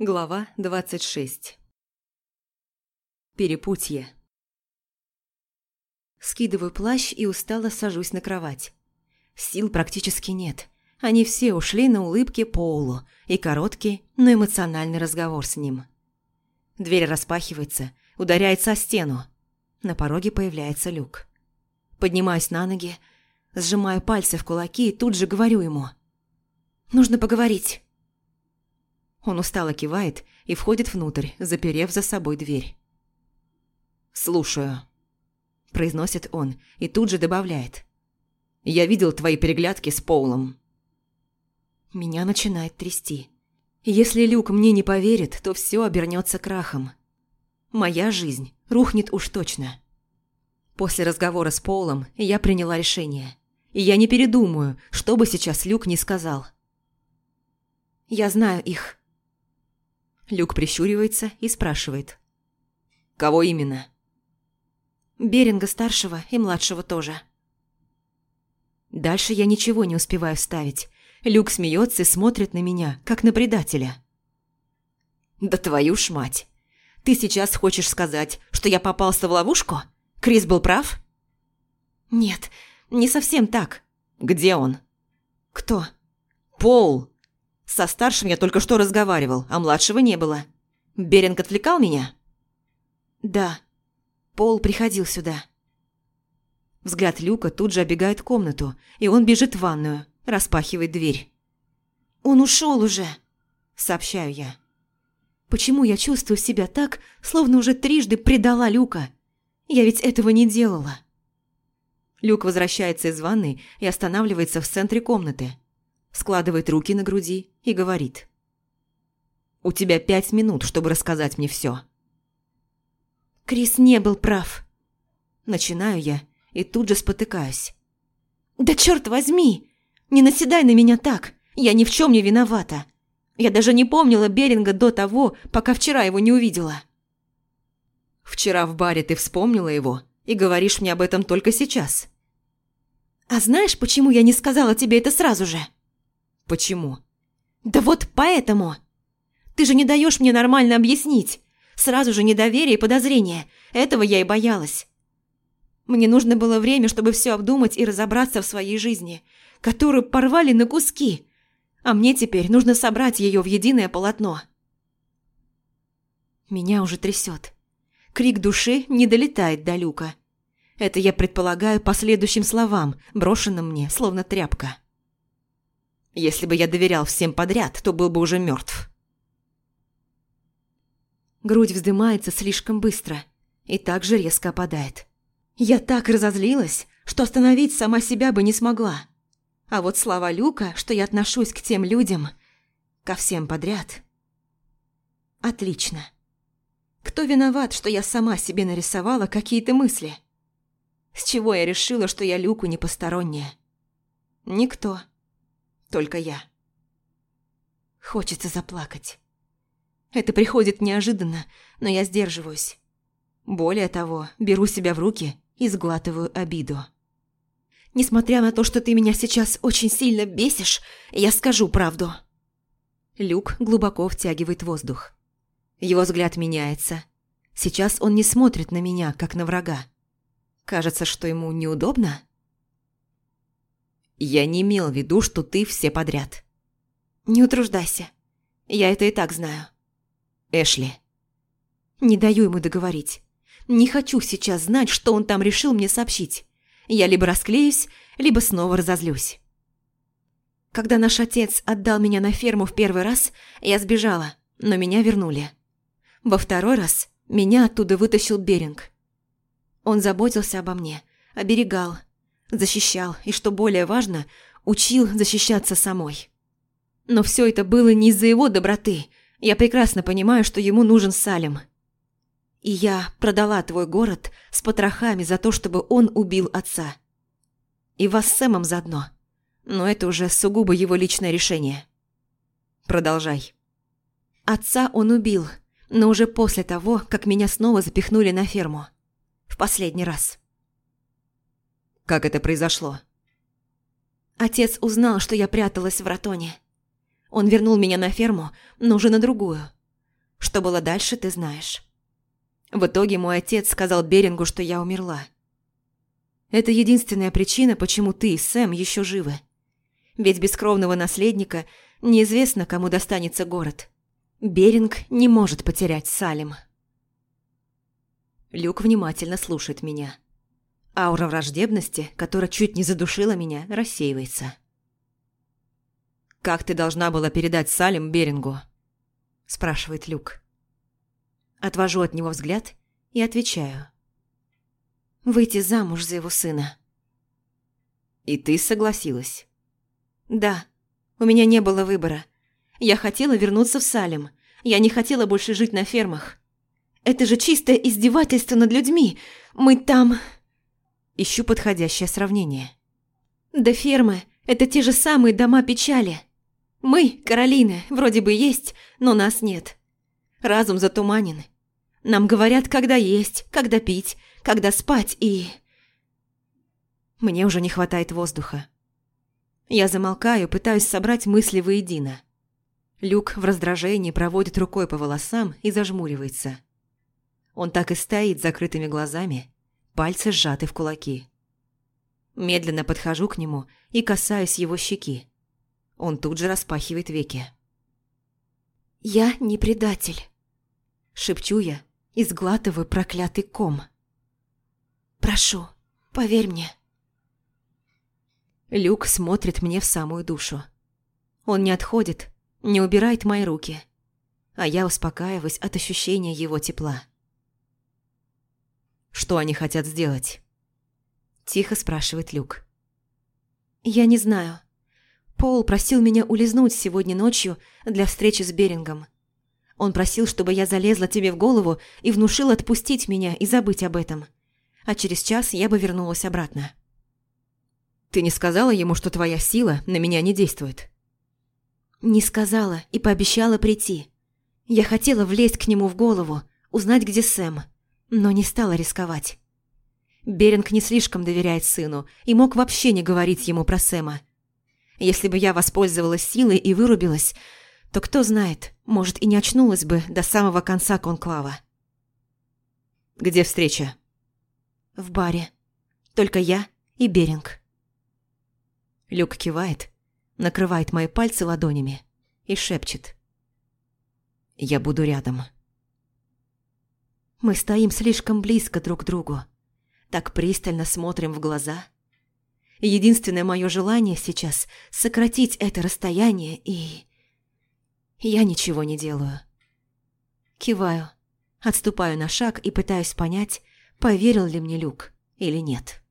Глава 26 Перепутье Скидываю плащ и устало сажусь на кровать. Сил практически нет. Они все ушли на улыбки Поулу и короткий, но эмоциональный разговор с ним. Дверь распахивается, ударяется о стену. На пороге появляется люк. Поднимаюсь на ноги, сжимаю пальцы в кулаки и тут же говорю ему. «Нужно поговорить». Он устало кивает и входит внутрь, заперев за собой дверь. «Слушаю», – произносит он и тут же добавляет. «Я видел твои переглядки с Поулом». Меня начинает трясти. Если Люк мне не поверит, то все обернется крахом. Моя жизнь рухнет уж точно. После разговора с Полом я приняла решение. И я не передумаю, что бы сейчас Люк не сказал. Я знаю их. Люк прищуривается и спрашивает. «Кого именно?» «Беринга старшего и младшего тоже». Дальше я ничего не успеваю вставить. Люк смеется и смотрит на меня, как на предателя. «Да твою ж мать! Ты сейчас хочешь сказать, что я попался в ловушку? Крис был прав?» «Нет, не совсем так». «Где он?» «Кто?» «Пол!» Со старшим я только что разговаривал, а младшего не было. Беринг отвлекал меня? Да. Пол приходил сюда. Взгляд Люка тут же обегает комнату, и он бежит в ванную, распахивает дверь. «Он ушел уже», – сообщаю я. «Почему я чувствую себя так, словно уже трижды предала Люка? Я ведь этого не делала». Люк возвращается из ванной и останавливается в центре комнаты складывает руки на груди и говорит. «У тебя пять минут, чтобы рассказать мне все. Крис не был прав. Начинаю я и тут же спотыкаюсь. «Да черт возьми! Не наседай на меня так! Я ни в чем не виновата! Я даже не помнила Беринга до того, пока вчера его не увидела!» «Вчера в баре ты вспомнила его и говоришь мне об этом только сейчас!» «А знаешь, почему я не сказала тебе это сразу же?» «Почему?» «Да вот поэтому! Ты же не даешь мне нормально объяснить. Сразу же недоверие и подозрение. Этого я и боялась. Мне нужно было время, чтобы все обдумать и разобраться в своей жизни, которую порвали на куски. А мне теперь нужно собрать ее в единое полотно». Меня уже трясет. Крик души не долетает до люка. Это я предполагаю по следующим словам, брошенным мне, словно тряпка. Если бы я доверял всем подряд, то был бы уже мертв. Грудь вздымается слишком быстро и так же резко опадает. Я так разозлилась, что остановить сама себя бы не смогла. А вот слова Люка, что я отношусь к тем людям, ко всем подряд. Отлично. Кто виноват, что я сама себе нарисовала какие-то мысли? С чего я решила, что я Люку не посторонняя? Никто только я. Хочется заплакать. Это приходит неожиданно, но я сдерживаюсь. Более того, беру себя в руки и сглатываю обиду. Несмотря на то, что ты меня сейчас очень сильно бесишь, я скажу правду. Люк глубоко втягивает воздух. Его взгляд меняется. Сейчас он не смотрит на меня, как на врага. Кажется, что ему неудобно. Я не имел в виду, что ты все подряд. Не утруждайся. Я это и так знаю. Эшли. Не даю ему договорить. Не хочу сейчас знать, что он там решил мне сообщить. Я либо расклеюсь, либо снова разозлюсь. Когда наш отец отдал меня на ферму в первый раз, я сбежала, но меня вернули. Во второй раз меня оттуда вытащил Беринг. Он заботился обо мне, оберегал, защищал и, что более важно, учил защищаться самой. Но все это было не из-за его доброты. Я прекрасно понимаю, что ему нужен Салим. И я продала твой город с потрохами за то, чтобы он убил отца. И вас с Сэмом заодно. Но это уже сугубо его личное решение. Продолжай. Отца он убил, но уже после того, как меня снова запихнули на ферму. В последний раз. Как это произошло? Отец узнал, что я пряталась в Ратоне. Он вернул меня на ферму, но уже на другую. Что было дальше, ты знаешь. В итоге мой отец сказал Берингу, что я умерла. Это единственная причина, почему ты и Сэм еще живы. Ведь без кровного наследника неизвестно, кому достанется город. Беринг не может потерять Салим. Люк внимательно слушает меня. Аура враждебности, которая чуть не задушила меня, рассеивается. «Как ты должна была передать Салим Берингу?» – спрашивает Люк. Отвожу от него взгляд и отвечаю. «Выйти замуж за его сына». «И ты согласилась?» «Да, у меня не было выбора. Я хотела вернуться в Салим. Я не хотела больше жить на фермах. Это же чистое издевательство над людьми. Мы там...» Ищу подходящее сравнение. «Да фермы – это те же самые дома печали. Мы, Каролины, вроде бы есть, но нас нет. Разум затуманен. Нам говорят, когда есть, когда пить, когда спать и... Мне уже не хватает воздуха. Я замолкаю, пытаюсь собрать мысли воедино. Люк в раздражении проводит рукой по волосам и зажмуривается. Он так и стоит с закрытыми глазами, пальцы сжаты в кулаки. Медленно подхожу к нему и касаюсь его щеки. Он тут же распахивает веки. «Я не предатель», – шепчу я и сглатываю проклятый ком. «Прошу, поверь мне». Люк смотрит мне в самую душу. Он не отходит, не убирает мои руки, а я успокаиваюсь от ощущения его тепла. «Что они хотят сделать?» Тихо спрашивает Люк. «Я не знаю. Пол просил меня улизнуть сегодня ночью для встречи с Берингом. Он просил, чтобы я залезла тебе в голову и внушил отпустить меня и забыть об этом. А через час я бы вернулась обратно. Ты не сказала ему, что твоя сила на меня не действует? Не сказала и пообещала прийти. Я хотела влезть к нему в голову, узнать, где Сэм, но не стала рисковать. Беринг не слишком доверяет сыну и мог вообще не говорить ему про Сэма. Если бы я воспользовалась силой и вырубилась, то кто знает, может и не очнулась бы до самого конца конклава. «Где встреча?» «В баре. Только я и Беринг». Люк кивает, накрывает мои пальцы ладонями и шепчет. «Я буду рядом». Мы стоим слишком близко друг к другу, так пристально смотрим в глаза – Единственное мое желание сейчас – сократить это расстояние и... Я ничего не делаю. Киваю, отступаю на шаг и пытаюсь понять, поверил ли мне Люк или нет.